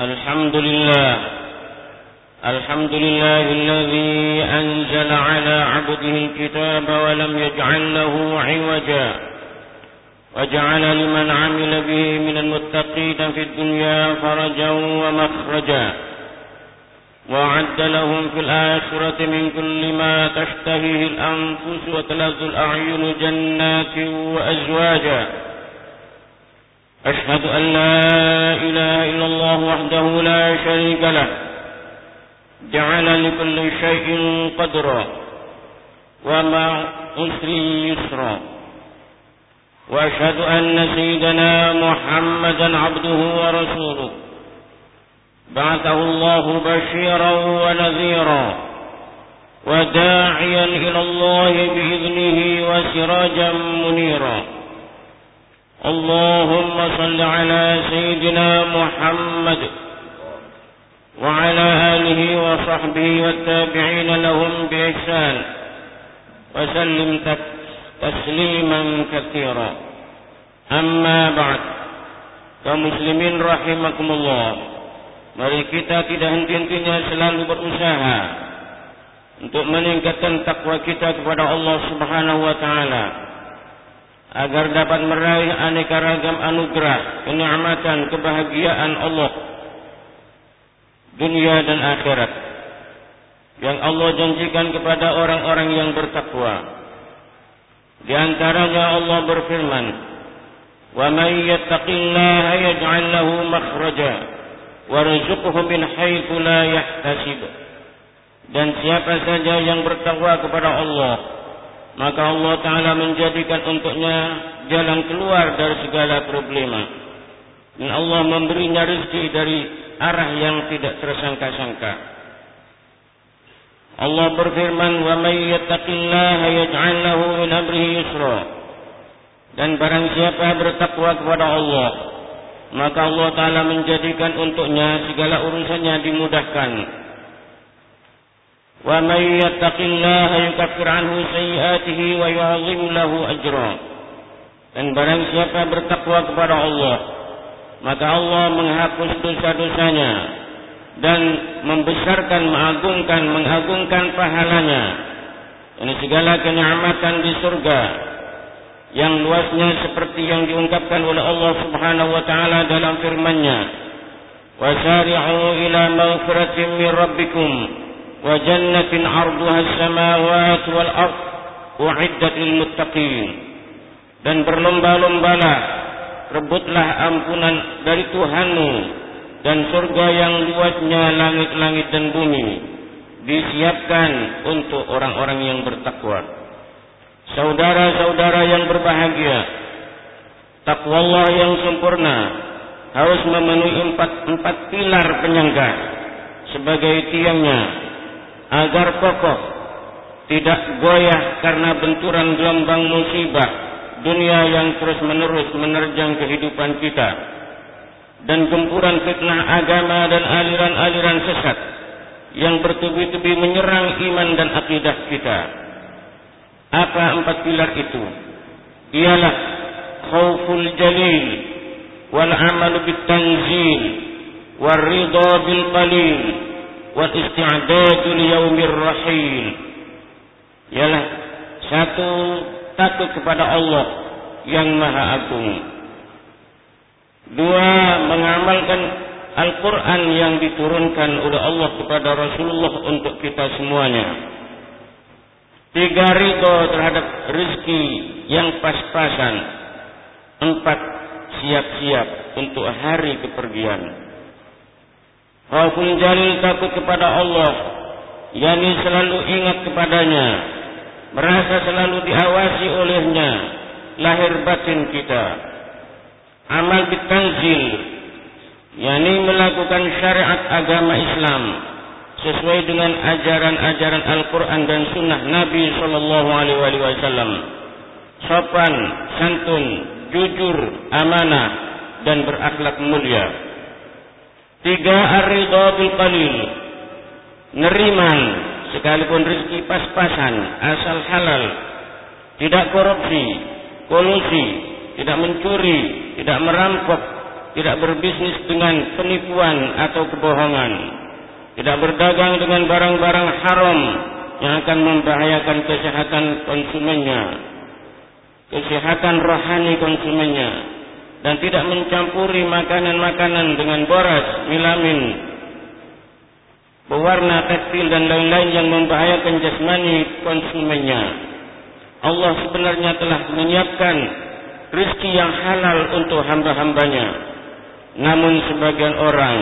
الحمد لله الحمد لله الذي أنزل على عبده الكتاب ولم يجعل له عوجا وجعل لمن عمل به من المتقين في الدنيا فرجا ومخرجا وأعد لهم في الآخرة من كل ما تشتهيه الأنفس وتلذ الأعين جنات وأزواجا. أشهد أن لا إله إلا الله وحده لا شريك له. جعل لكل شيء قدرا. وما أسري يسرا. وأشهد أن سيدنا محمدا عبده ورسوله. بعثه الله بشيرا ونذيرا. وداعيا إلى الله بإذنه وسراجا منيرا. اللهم صل على سيدنا محمد وعلى آله وصحبه والتابعين لهم بإحسان وسلم تسليما كثيرا أما بعد كمسلمين رحمكم الله Mari kita tidak henti-hentinya selalu berusaha untuk meningkatkan takwa kita kepada Allah Subhanahu wa taala agar dapat meraih aneka ragam anugerah, kenikmatan, kebahagiaan Allah dunia dan akhirat yang Allah janjikan kepada orang-orang yang bertakwa. Di antaranya Allah berfirman, "Wa may yattaqillaha yaj'al lahu makhraja warzuqhu min haitsu la yahtasib. Dan siapa saja yang bertakwa kepada Allah, maka Allah taala menjadikan untuknya jalan keluar dari segala problema. Dan Allah memberinya rezeki dari arah yang tidak tersangka-sangka. Allah berfirman, "Wa may yattaqillaha yaj'al lahu min amrihi yusra." Dan barang siapa bertakwa kepada Allah, maka Allah Ta'ala menjadikan untuknya segala urusannya dimudahkan. May yattaqillaha yukaffir anhu sayyi'atihi wa yu'azim lahu ajra. Dan barang siapa bertakwa kepada Allah, maka Allah menghapus dosa-dosanya dan membesarkan, mengagungkan, mengagungkan pahalanya. Ini segala kenikmatan di surga yang luasnya seperti yang diungkapkan oleh Allah Subhanahu wa taala dalam firman-Nya wasari'u ila min as-samawati wal ard u'iddat lil muttaqin dan berlomba-lombalah rebutlah ampunan dari Tuhanmu dan surga yang luasnya langit-langit dan bumi disiapkan untuk orang-orang yang bertakwa. Saudara-saudara yang berbahagia, takwa Allah yang sempurna harus memenuhi empat, empat pilar penyangga sebagai tiangnya agar kokoh tidak goyah karena benturan gelombang musibah dunia yang terus menerus menerjang kehidupan kita dan gempuran fitnah agama dan aliran-aliran sesat yang bertubi-tubi menyerang iman dan akidah kita. Apa empat pilar itu? Ialah khauful jalil wal amalu bit tanzil wal ridha bil qalil li yaumir rahil. Ialah satu takut kepada Allah yang Maha Agung. Dua, mengamalkan Al-Quran yang diturunkan oleh Allah kepada Rasulullah untuk kita semuanya. Tiga, ridho terhadap rezeki yang pas-pasan. Empat, siap-siap untuk hari kepergian. Khawful jalil takut kepada Allah. Yani selalu ingat kepadanya. Merasa selalu diawasi olehnya. Lahir batin kita. Amal bitanzil. Yani melakukan syariat agama Islam. Sesuai dengan ajaran-ajaran Al-Quran dan Sunnah Nabi Sallallahu Alaihi Wasallam. Sopan, santun, jujur, amanah, dan berakhlak mulia. Tiga, ar-ridha bil qalil. Neriman sekalipun rezeki pas-pasan, asal halal. Tidak korupsi, kolusi, tidak mencuri, tidak merampok, tidak berbisnis dengan penipuan atau kebohongan, tidak berdagang dengan barang-barang haram yang akan membahayakan kesehatan konsumennya, kesehatan rohani konsumennya, dan tidak mencampuri makanan-makanan dengan boras, milamin, pewarna tekstil dan lain-lain yang membahayakan jasmani konsumennya. Allah sebenarnya telah menyiapkan rezeki yang halal untuk hamba-hambanya. Namun sebagian orang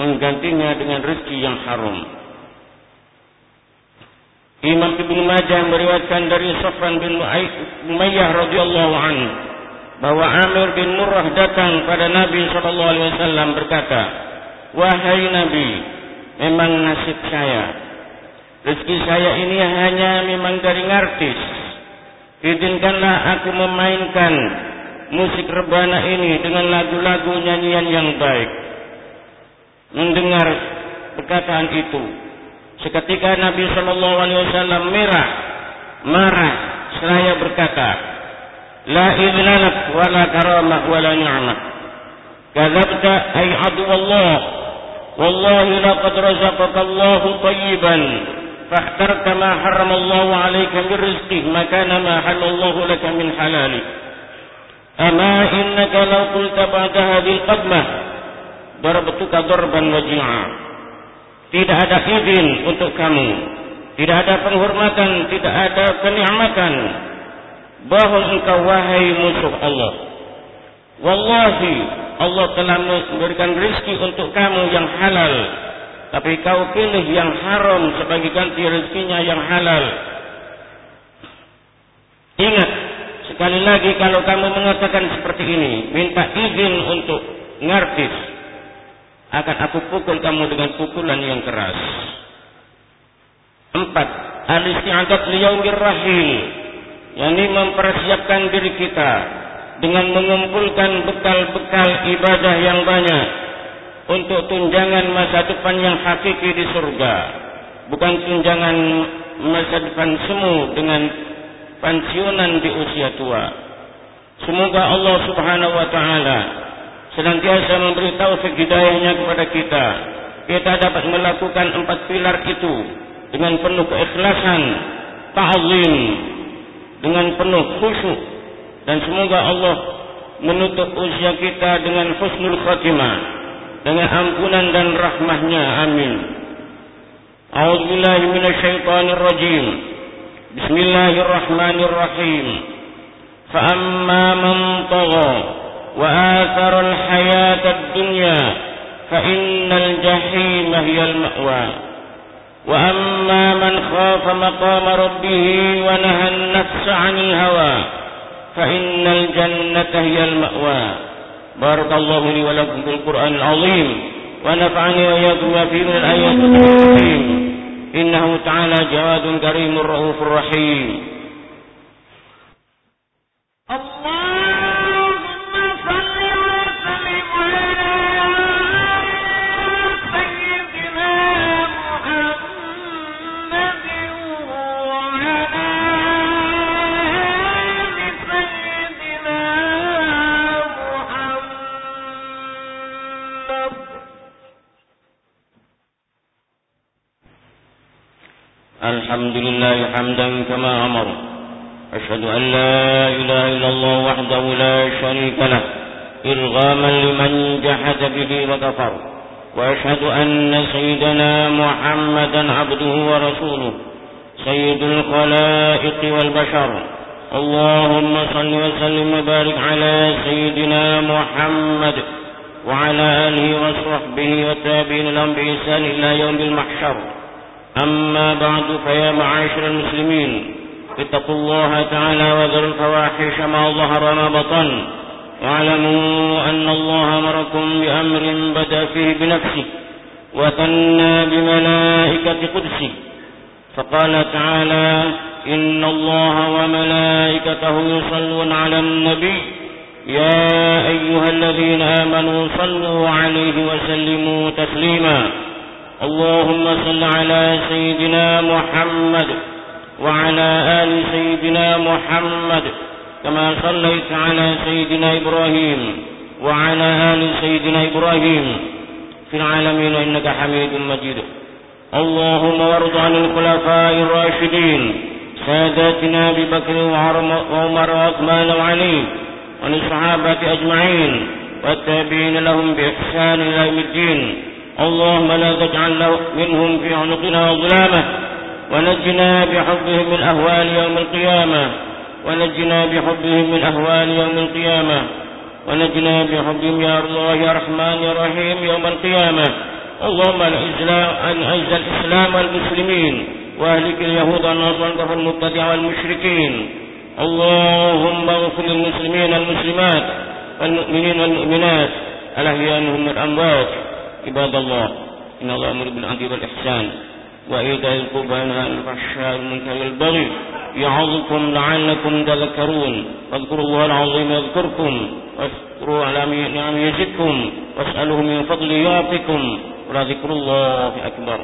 menggantinya dengan rezeki yang haram. Imam Ibnu Majah meriwayatkan dari Safwan bin Umayyah radhiyallahu anhu bahwa Amir bin Murrah datang pada Nabi sallallahu alaihi wasallam berkata, "Wahai Nabi, memang nasib saya. Rezeki saya ini hanya memang dari ngartis. Izinkanlah aku memainkan musik rebana ini dengan lagu-lagu nyanyian yang baik. Mendengar perkataan itu, seketika Nabi Shallallahu Alaihi Wasallam merah, marah, seraya berkata, لا إذن لك ولا كرامة ولا نعمة كذبت أي عدو الله. والله لقد رزقك الله طيبا. فاحترت ما حرم الله عليك من رزقه ما كان ما حل الله لك من حلاله أما إنك لو قلت بعد هذه القدمة ضربتك ضربا وجيعا. tidak ada izin untuk kamu. Tidak ada penghormatan tidak ada kenikmatan. Bahwa engkau wahai musuh Allah wallahi Allah telah memberikan rezeki untuk kamu yang halal. Tapi kau pilih yang haram sebagai ganti rezekinya yang halal. Ingat, sekali lagi kalau kamu mengatakan seperti ini, minta izin untuk ngartis, akan aku pukul kamu dengan pukulan yang keras. Empat, al-isti'adat liyaumir rahil, yakni mempersiapkan diri kita dengan mengumpulkan bekal-bekal ibadah yang banyak untuk tunjangan masa depan yang hakiki di surga. Bukan tunjangan masa depan semu dengan pensiunan di usia tua. Semoga Allah subhanahu wa ta'ala senantiasa memberi taufik hidayahnya kepada kita. Kita dapat melakukan empat pilar itu dengan penuh keikhlasan ta'zim dengan penuh khusyuk dan semoga Allah menutup usia kita dengan husnul khatimah dengan ampunan dan rahmahnya amin A'udzubillahi minasyaitonir rajim Bismillahirrahmanirrahim فأما من طغى وآثر الحياة الدنيا فإن الجحيم هي المأوى وأما من خاف مقام ربه ونهى النفس عن الهوى فإن الجنة هي المأوى. بارك الله لي ولكم في القرآن العظيم ونفعني وإياكم فيه من الآيات الحكيم إنه تعالى جواد كريم رؤوف رحيم. الحمد لله حمدا كما أمر. أشهد أن لا إله إلا الله وحده لا شريك له إرغاما لمن جحد به وكفر. وأشهد أن سيدنا محمدا عبده ورسوله سيد الخلائق والبشر. اللهم صل وسلم وبارك على سيدنا محمد وعلى آله وصحبه والتابعين لهم بإحسان إلى يوم المحشر. أما بعد فيا معاشر المسلمين اتقوا الله تعالى وذروا الفواحش ما ظهر ما بطن. واعلموا أن الله أمركم بأمر بدأ فيه بنفسه وثنى بملائكة قدسه. فقال تعالى إن الله وملائكته يصلون على النبي. يا أيها الذين آمنوا صلوا عليه وسلموا تسليما. اللهم صل على سيدنا محمد وعلى آل سيدنا محمد كما صليت على سيدنا إبراهيم وعلى آل سيدنا إبراهيم في العالمين إنك حميد مجيد. اللهم وارض عن الخلفاء الراشدين ساداتنا أبي بكر وعمر وعثمان وعلي وعن الصحابة أجمعين والتابعين لهم بإحسان إلى يوم الدين. اللهم لا تجعل منهم في عنقنا ظلامة. ونجنا بحبهم من أهوال يوم القيامة. ونجنا بحبهم من أهوال يوم القيامة. ونجنا بحبهم يا الله يا رحمن يا رحيم يوم القيامة. اللهم أعز الإسلام والمسلمين وأهلك اليهود والنصارى والمبتدع والمشركين. اللهم اغفر للمسلمين والمسلمات والمؤمنين والمؤمنات. الأحياء منهم الأموات عباد الله إن الله أمر بالعدل والإحسان وإيتاء القربى ينهى عن الفحشاء والمنكر والبغي يعظكم لعلكم تذكرون. واذكروا الله العظيم يذكركم واشكروا على نعم يزدكم واسألوه من فضل يعطكم ولذكر الله أكبر.